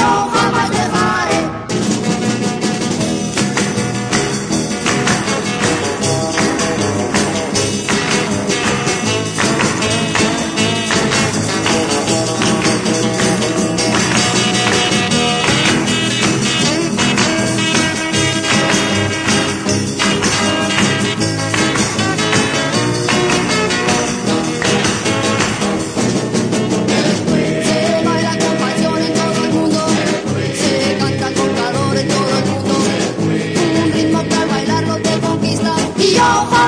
your your